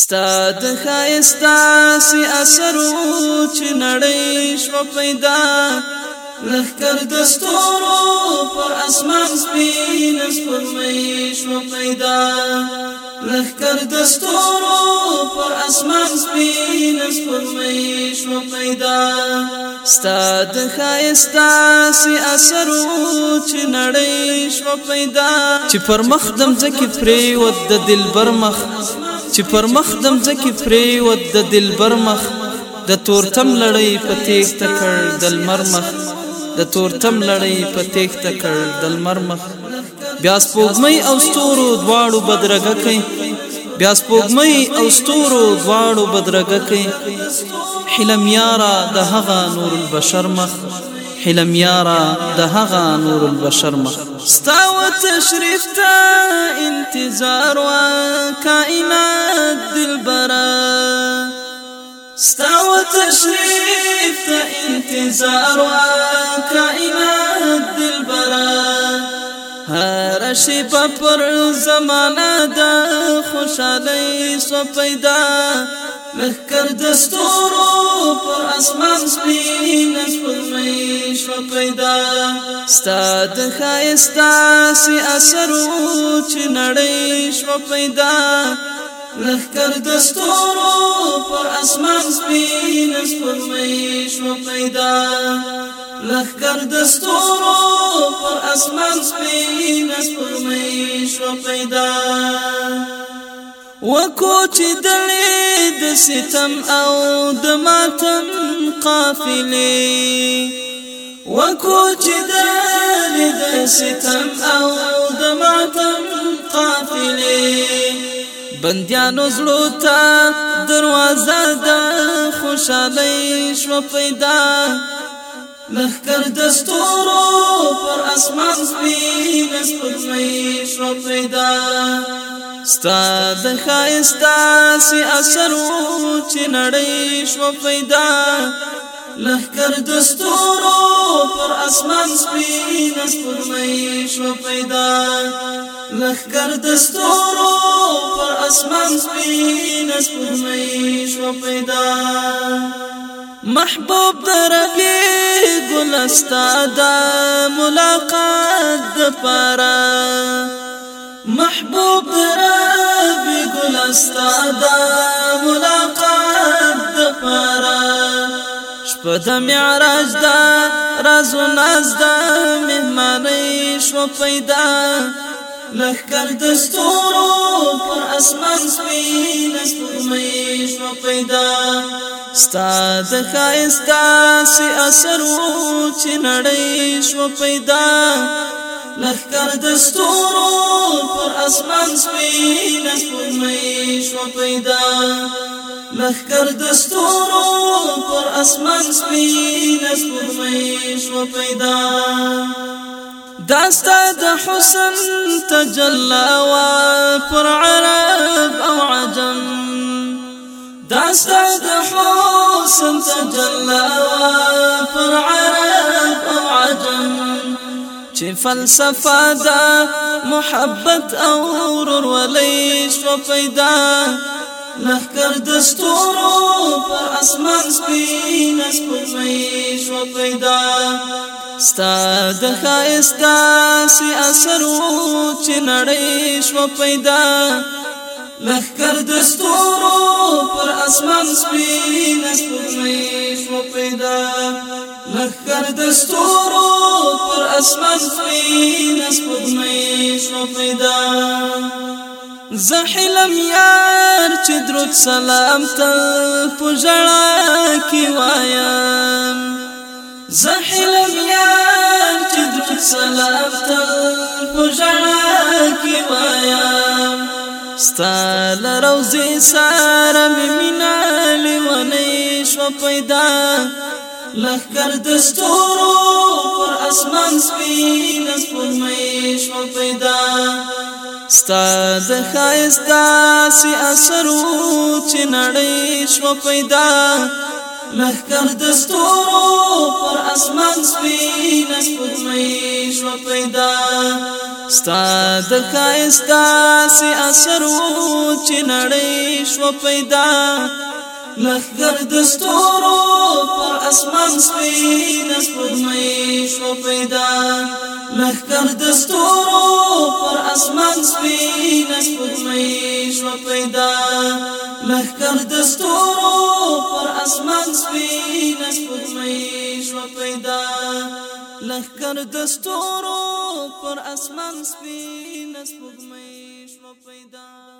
ستا د خایستا سی اثرو چې نړۍ شو پیدا لخر د ستورو پر اسمان سپین سپمې شو پیدا لخر د ستورو پر اسمان سپین سپمې شو پیدا ستا د خایستا سی اثرو چې نړۍ شو پیدا چې پر مخدم ځکه پری ود د دلبر مخ چې پر مخ دم ځکه پری و د دلبر مخ د تورتم لړۍ په تیښت کړ د لمر مخ د تورتم لړۍ په تیښت کړ د لمر مخ بیا سپوږمۍ او ستورو دواړو بدرګه کوي بیا سپوږمۍ او ستورو دواړو بدرګه کوي حلم یارا د هغه نور البشر مخ حلم يارا دهغا نور البشر ما استاوى تشريف تا انتظار و کائنات دلبرا استاوى تشريف تا انتظار و کائنات دلبرا هرشي شپه زمانا دا خوش علي سو لخکر دستورو پر اسمان سپین سپلمی شو پیدا ستا د خایستا سی اثر او چې نړۍ شو پیدا لخکر دستورو پر اسمان سپین سپلمی شو پیدا لخکر دستورو پر اسمان سپین سپلمی شو پیدا وکو چې دلې د ستم او د ماتم قافلې وکو چې دلې د ستم او د ماتم قافلې بنديانو زړه ته دروازه د خوشالۍ شو پیدا لخر دستورو پر اسمان سپین سپوږمۍ شو پیدا ستا د خایستا سی اثر وو چې نړۍ شو پیدا لهکر د ستورو پر اسمان سپین سپرمې شو پیدا لهکر د ستورو پر اسمان سپین سپرمې شو پیدا محبوب دربي ګل استاد ملاقات د پاره محبوب رب گل استاد ملاقات د پرا شپه د معراج دا راز و ناز دا مهمانی شو پیدا لخکر د ستورو پر اسمان سپین سپوږمۍ شو پیدا ستا د ښایست داسې اثر و چې نړۍ شو پیدا لخکر دستورو پر اسمان سپین سپوږمۍ شو پیدا لخکر دستورو پر اسمان سپین سپوږمۍ شو پیدا داستا د حسن تجلا وا پر عرب او عجم داستا د حسن تجلا وا پر عرب چې فلسفه دا محبت او ورور ولې شو پیدا لهکر دستورو پر اسمان سپین سپوږمۍ شو پیدا ستا د خاستا سي اثر وو چې نړۍ شو پیدا لهکر دستورو پر اسمان سپین سپوږمۍ شو پیدا لهکر دستورو اسمان سپین سپوږمۍ شو پیدا زه حلم یار چې درود سلام تل په ژړا کې وایم زه حلم یار چې درود سلام تل په ژړا کې وایم ستال روزي سره مې مینا لیونې شو پیدا لخر د ستورو پر اسمان سپین سپوږمۍ شو پیدا ستا د خایستا سی اثرو چې نړۍ شو پیدا لخر د ستورو پر اسمان سپین سپوږمۍ شو پیدا ستا د خایستا سی اثرو چې نړۍ شو پیدا لخګر د ستورو پر اسمان سپین سپوږمۍ شو پیدا لخګر د ستورو پر اسمان سپین سپوږمۍ شو پیدا لخګر د ستورو پر اسمان سپین سپوږمۍ شو پیدا لخګر د ستورو پر اسمان سپین سپوږمۍ شو پیدا